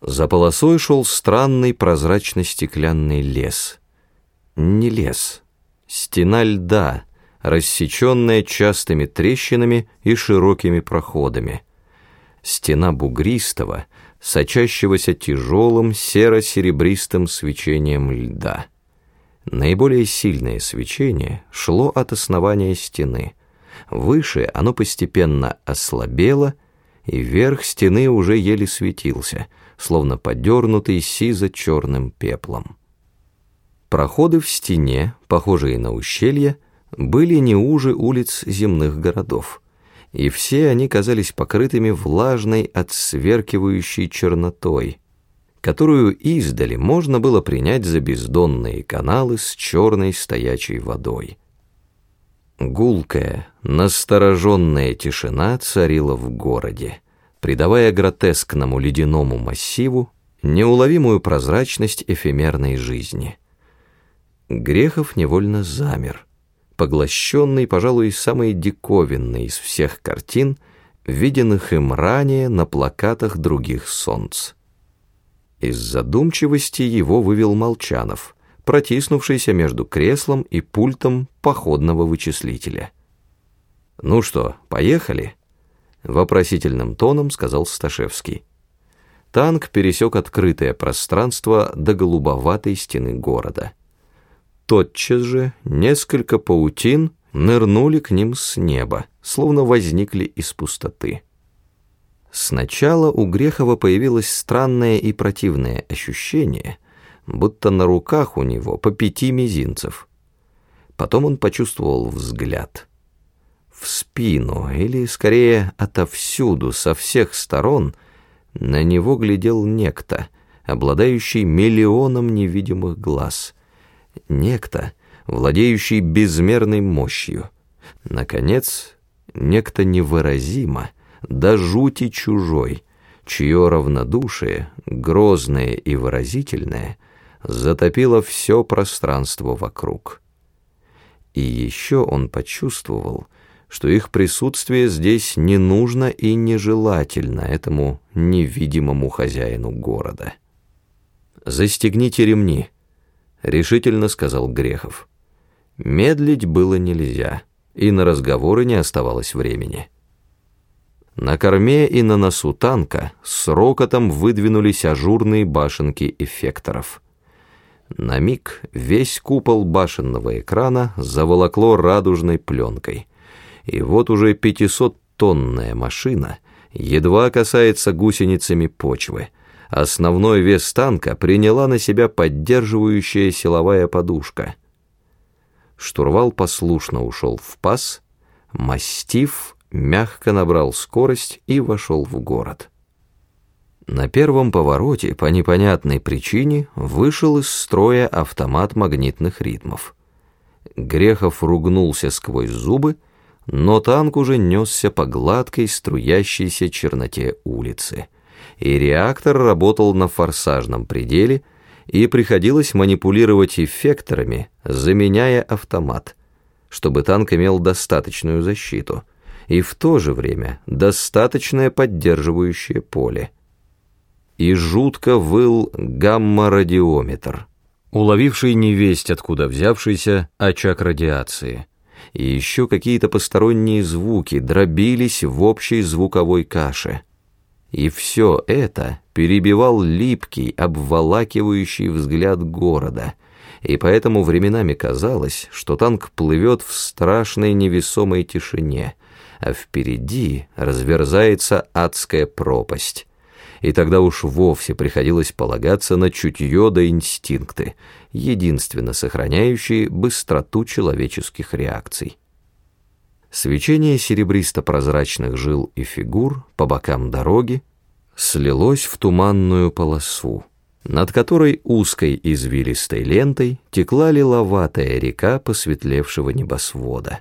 За полосой шел странный прозрачно-стеклянный лес. Не лес, стена льда, рассеченная частыми трещинами и широкими проходами. Стена бугристого, сочащегося тяжелым серо-серебристым свечением льда. Наиболее сильное свечение шло от основания стены. Выше оно постепенно ослабело, и верх стены уже еле светился — словно подернутый сизо-черным пеплом. Проходы в стене, похожие на ущелья, были не уже улиц земных городов, и все они казались покрытыми влажной, отсверкивающей чернотой, которую издали можно было принять за бездонные каналы с черной стоячей водой. Гулкая, настороженная тишина царила в городе придавая гротескному ледяному массиву неуловимую прозрачность эфемерной жизни. Грехов невольно замер, поглощенный, пожалуй, самой диковинной из всех картин, виденных им ранее на плакатах других солнц. Из задумчивости его вывел Молчанов, протиснувшийся между креслом и пультом походного вычислителя. «Ну что, поехали?» Вопросительным тоном сказал Сташевский. Танк пересек открытое пространство до голубоватой стены города. Тотчас же несколько паутин нырнули к ним с неба, словно возникли из пустоты. Сначала у Грехова появилось странное и противное ощущение, будто на руках у него по пяти мизинцев. Потом он почувствовал взгляд — в спину, или скорее отовсюду, со всех сторон, на него глядел некто, обладающий миллионом невидимых глаз. Некто, владеющий безмерной мощью. Наконец, некто невыразимо, до жути чужой, чье равнодушие, грозное и выразительное, затопило все пространство вокруг. И еще он почувствовал, что их присутствие здесь не нужно и нежелательно этому невидимому хозяину города. «Застегните ремни», — решительно сказал Грехов. Медлить было нельзя, и на разговоры не оставалось времени. На корме и на носу танка с рокотом выдвинулись ажурные башенки эффекторов. На миг весь купол башенного экрана заволокло радужной пленкой — и вот уже 500-тонная машина едва касается гусеницами почвы. Основной вес танка приняла на себя поддерживающая силовая подушка. Штурвал послушно ушел в пас, мастиф мягко набрал скорость и вошел в город. На первом повороте по непонятной причине вышел из строя автомат магнитных ритмов. Грехов ругнулся сквозь зубы, но танк уже несся по гладкой струящейся черноте улицы, и реактор работал на форсажном пределе, и приходилось манипулировать эффекторами, заменяя автомат, чтобы танк имел достаточную защиту и в то же время достаточное поддерживающее поле. И жутко выл гамма-радиометр, уловивший невесть, откуда взявшийся очаг радиации и еще какие-то посторонние звуки дробились в общей звуковой каше. И все это перебивал липкий, обволакивающий взгляд города, и поэтому временами казалось, что танк плывет в страшной невесомой тишине, а впереди разверзается адская пропасть и тогда уж вовсе приходилось полагаться на чутье да инстинкты, единственно сохраняющие быстроту человеческих реакций. Свечение серебристо-прозрачных жил и фигур по бокам дороги слилось в туманную полосу, над которой узкой извилистой лентой текла лиловатая река посветлевшего небосвода.